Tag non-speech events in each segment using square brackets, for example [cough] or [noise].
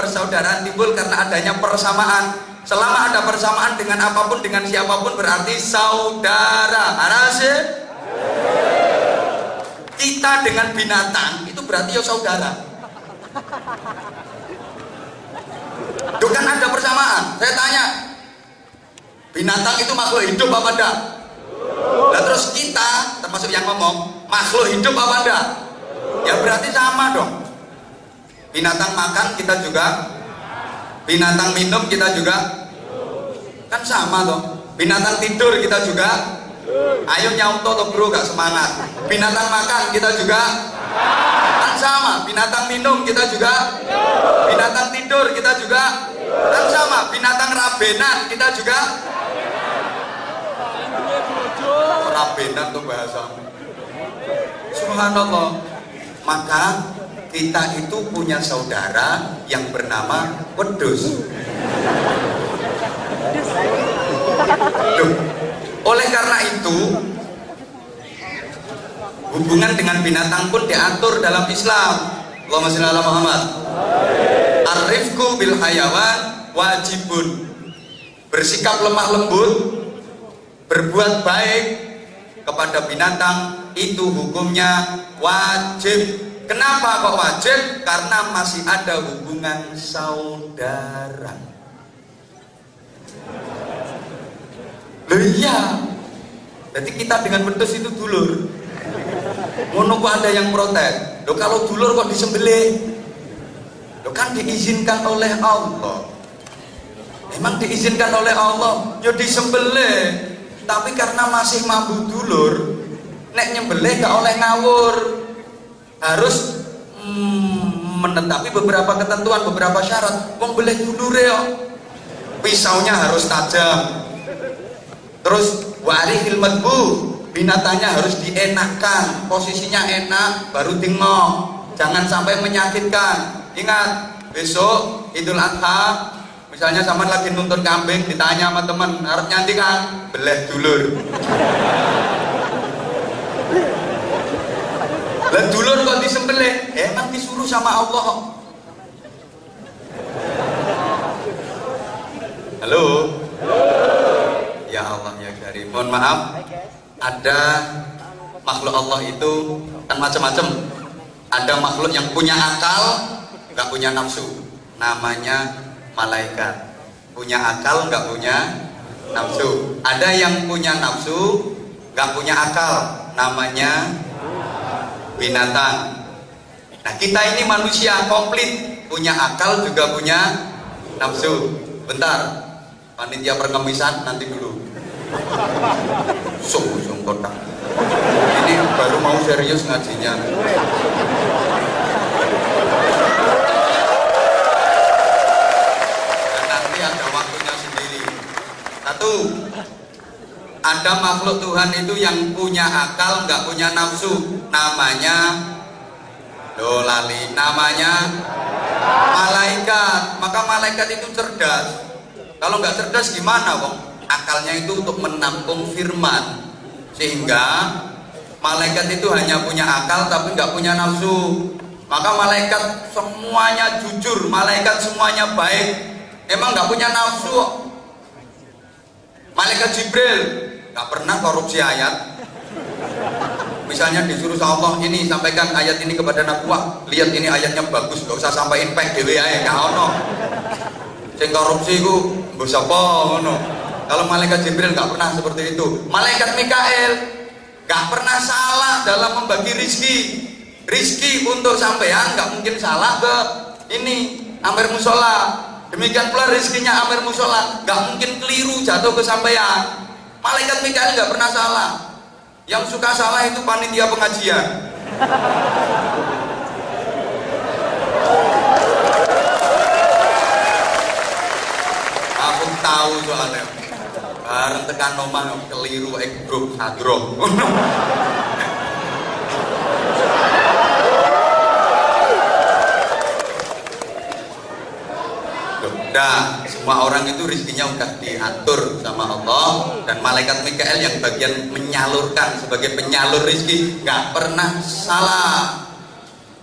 persaudaraan timbul karena adanya persamaan. Selama ada persamaan dengan apa pun dengan siapa pun berarti saudara. Arase? Kita dengan binatang itu berarti ya saudara. Itu kan ada persamaan. Saya tanya, binatang itu makhluk hidup apa enggak? Nah terus kita, termasuk yang ngomong, makhluk hidup apa enggak? Ya berarti sama dong. Binatang makan kita juga, binatang minum kita juga, kan sama dong. Binatang tidur kita juga, ayo nyauto tuh bro gak semangat. Binatang makan kita juga, kan sama. Binatang minum kita juga, binatang tidur kita juga, kan sama. Binatang rabenan kita juga, rabenan tuh bahasa. Subhanallah. Maka kita itu punya saudara yang bernama Wedus. Oleh karena itu hubungan dengan binatang pun diatur dalam Islam. Allahumma sholli ala Muhammad. Arifku bil hayawan wajibun. Bersikap lemah lembut, berbuat baik kepada binatang itu hukumnya wajib. Kenapa kok wajib? Karena masih ada hubungan saudara. Loh iya. Jadi kita dengan wedus itu dulur. Ngono kok ada yang protes. Loh kalau dulur kok disembelih? Loh kan diizinkan oleh Allah. Emang diizinkan oleh Allah? Ya disembelih. Tapi karena masih mampu dulur, nek nyembelih gak oleh ngawur. Harus hmm, menetapi beberapa ketentuan, beberapa syarat. Wong beleh dulur ya. Pisaunya harus tajam. Terus wari bu binatangnya harus dienakkan, posisinya enak, baru tingok. Jangan sampai menyakitkan. Ingat, besok Idul Adha misalnya sama lagi nuntun kambing ditanya sama teman harus nyanti kan beleh dulur lah dulur kok disembelih? Emang disuruh sama Allah? Halo? Ya Allah ya Karim mohon maaf ada makhluk Allah itu kan macam-macam. Ada makhluk yang punya akal nggak punya nafsu. Namanya malaikat. Punya akal nggak punya nafsu. Ada yang punya nafsu nggak punya akal. Namanya binatang. Nah kita ini manusia komplit punya akal juga punya nafsu. Bentar panitia perkemisan nanti dulu. Sung sung kotak. Ini baru mau serius ngajinya. Satu, ada makhluk Tuhan itu yang punya akal, nggak punya nafsu. Namanya dolali. Namanya malaikat. Maka malaikat itu cerdas. Kalau nggak cerdas gimana, Bang? Akalnya itu untuk menampung firman. Sehingga malaikat itu hanya punya akal tapi nggak punya nafsu. Maka malaikat semuanya jujur, malaikat semuanya baik. Emang nggak punya nafsu, Malaikat Jibril nggak pernah korupsi ayat. Misalnya disuruh sama Allah ini sampaikan ayat ini kepada Nabuah, lihat ini ayatnya bagus, gak usah sampaikan pek dewe ae, gak ono. Sing korupsi ku sapa ngono. Kalau malaikat Jibril nggak pernah seperti itu. Malaikat Mikael nggak pernah salah dalam membagi rizki. Rizki untuk sampean nggak mungkin salah ke ini Amir Musola Demikian pula rezekinya Amir Musola, nggak mungkin keliru jatuh ke sampean. Malaikat Mikael nggak pernah salah. Yang suka salah itu panitia pengajian. Aku tahu soalnya. Bareng tekan nomah keliru ek grup hadro. [laughs] Nah, semua orang itu rezekinya udah diatur sama Allah dan malaikat Mikael yang bagian menyalurkan sebagai penyalur rezeki nggak pernah salah.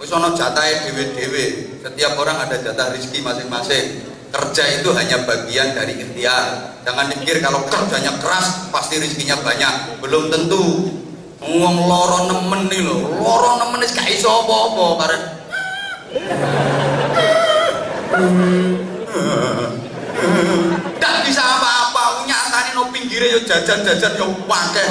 wis ana jatahe dhewe-dhewe. Setiap orang ada jatah rezeki masing-masing. Kerja itu hanya bagian dari ikhtiar. Jangan dipikir kalau kerjanya keras pasti rezekinya banyak. Belum tentu. Ngomong loro nemen nih lo loro nemen ini gak iso apa-apa pinggirnya yo jajan-jajan yo pakai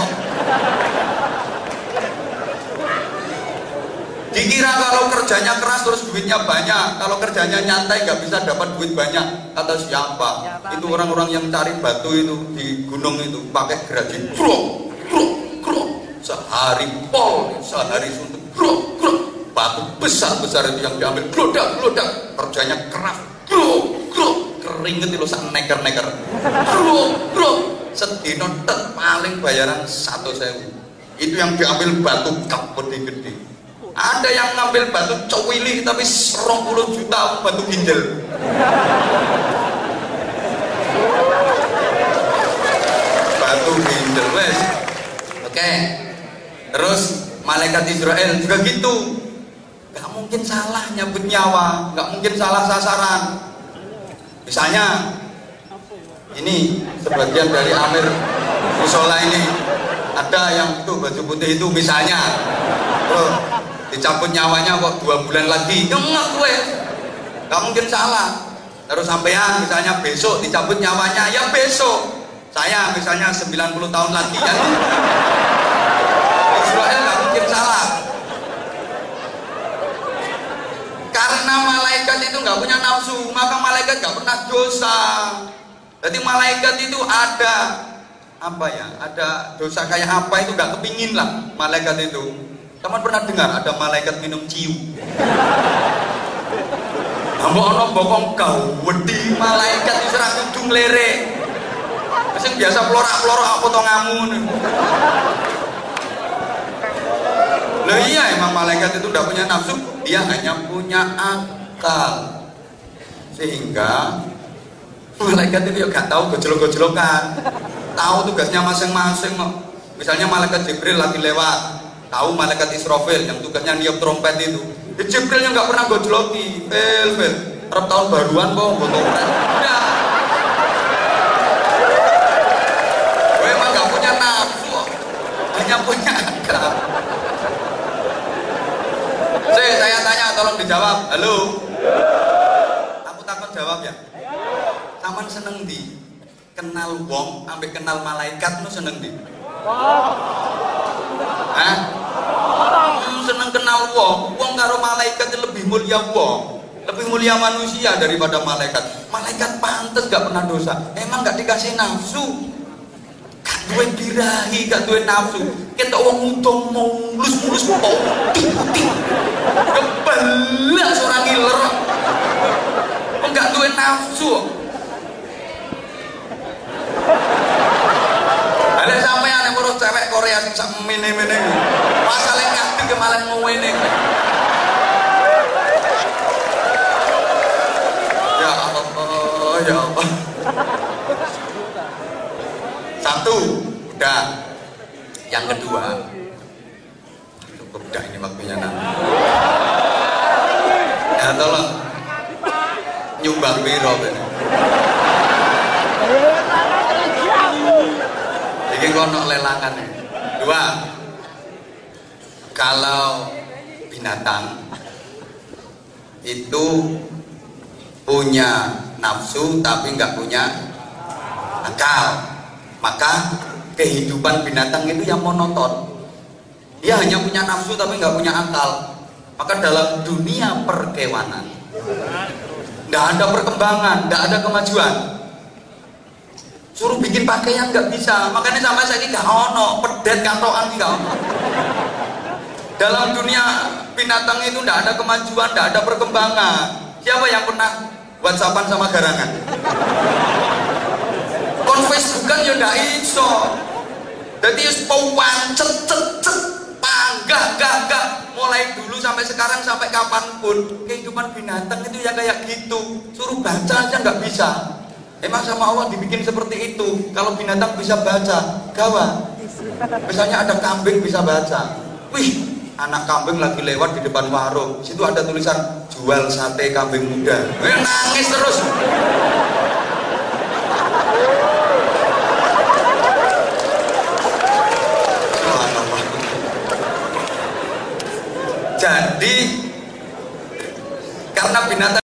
Dikira kalau kerjanya keras terus duitnya banyak, kalau kerjanya nyantai nggak bisa dapat duit banyak. Kata siapa? Itu orang-orang yang cari batu itu di gunung itu pakai gergaji, krok, krok, krok, sehari pol, sehari suntuk, krok, krok, batu besar besar itu yang diambil, glodak, glodak, kerjanya keras, krok, krok, keringet itu sak neker neker, krok, krok, sedino paling bayaran satu sewu. Itu yang diambil batu kap gede-gede ada yang ngambil batu cowili tapi 20 juta batu ginjal. Batu ginjal wes. Oke. Okay. terus malaikat Israel juga gitu. Gak mungkin salah nyambut nyawa gak mungkin salah sasaran. Misalnya ini sebagian dari Amir Musola ini. Ada yang itu baju putih itu misalnya. Loh dicabut nyawanya kok dua bulan lagi? Nyengat gue. Gak mungkin salah. Terus sampean misalnya besok dicabut nyawanya? Ya besok. Saya misalnya 90 tahun lagi ya. Israel gak mungkin salah. Karena malaikat itu nggak punya nafsu maka malaikat nggak pernah dosa jadi malaikat itu ada apa ya ada dosa kayak apa itu nggak kepingin lah malaikat itu Teman pernah dengar ada malaikat minum ciu? Kamu ono bokong kau, wedi malaikat itu serang ujung lere. Biasa pelora-pelora apa to ngamun. Iya emang malaikat itu udah punya nafsu, dia hanya punya akal. Sehingga malaikat itu ya gak tahu gojlok-gojlokan. Tahu tugasnya masing-masing. Misalnya malaikat Jibril lagi lewat, tahu malaikat Israfil yang tugasnya niup trompet itu. Ya, Jibril yang nggak pernah gojloki. Fel fel. Arab tahun baruan kok gue trompet. Udah gue emang nggak punya nafsu hanya punya saya, saya tanya tolong dijawab. Halo aku takut jawab ya Taman seneng di kenal wong sampai kenal malaikat nu seneng di Hah? Hmm, seneng kenal wong. Wong karo malaikat lebih mulia wong. Lebih mulia manusia daripada malaikat. Malaikat pantas gak pernah dosa. Emang gak dikasih nafsu. Gak duwe birahi, gak duwe nafsu. Kita wong utang mulus-mulus mau putih-putih. Kebelak seorang ngiler. Gak duwe nafsu. Ada sampai yang ngurus cewek Korea sing sak mene-mene. Masalah ngati ke malah ngene. Ya Allah, ya Allah. Satu, udah. Yang kedua, cukup dah ini waktunya nanti. Ya tolong nyumbang biro ini. Kono lelangan ya. Dua. Kalau binatang itu punya nafsu tapi nggak punya akal, maka kehidupan binatang itu yang monoton. Dia hanya punya nafsu tapi nggak punya akal. Maka dalam dunia perkewanan, nggak ada perkembangan, nggak ada kemajuan suruh bikin pakaian nggak bisa. Makanya sampai saya gak ono. Pedet kantoan gak ono. Dalam dunia binatang itu tidak ada kemajuan tidak ada perkembangan. Siapa yang pernah whatsappan sama garangan? Kon facebookan ya ndak iso. Jadi pawan cet cet cet. Panggah gah gah. Mulai dulu sampai sekarang sampai kapan pun kehidupan binatang itu ya kayak gitu. Suruh baca aja nggak bisa Emang sama Allah dibikin seperti itu. Kalau binatang bisa baca, gawat. Misalnya ada kambing bisa baca. Wih, anak kambing lagi lewat di depan warung situ ada tulisan jual sate kambing muda eh, nangis terus jadi karena binatang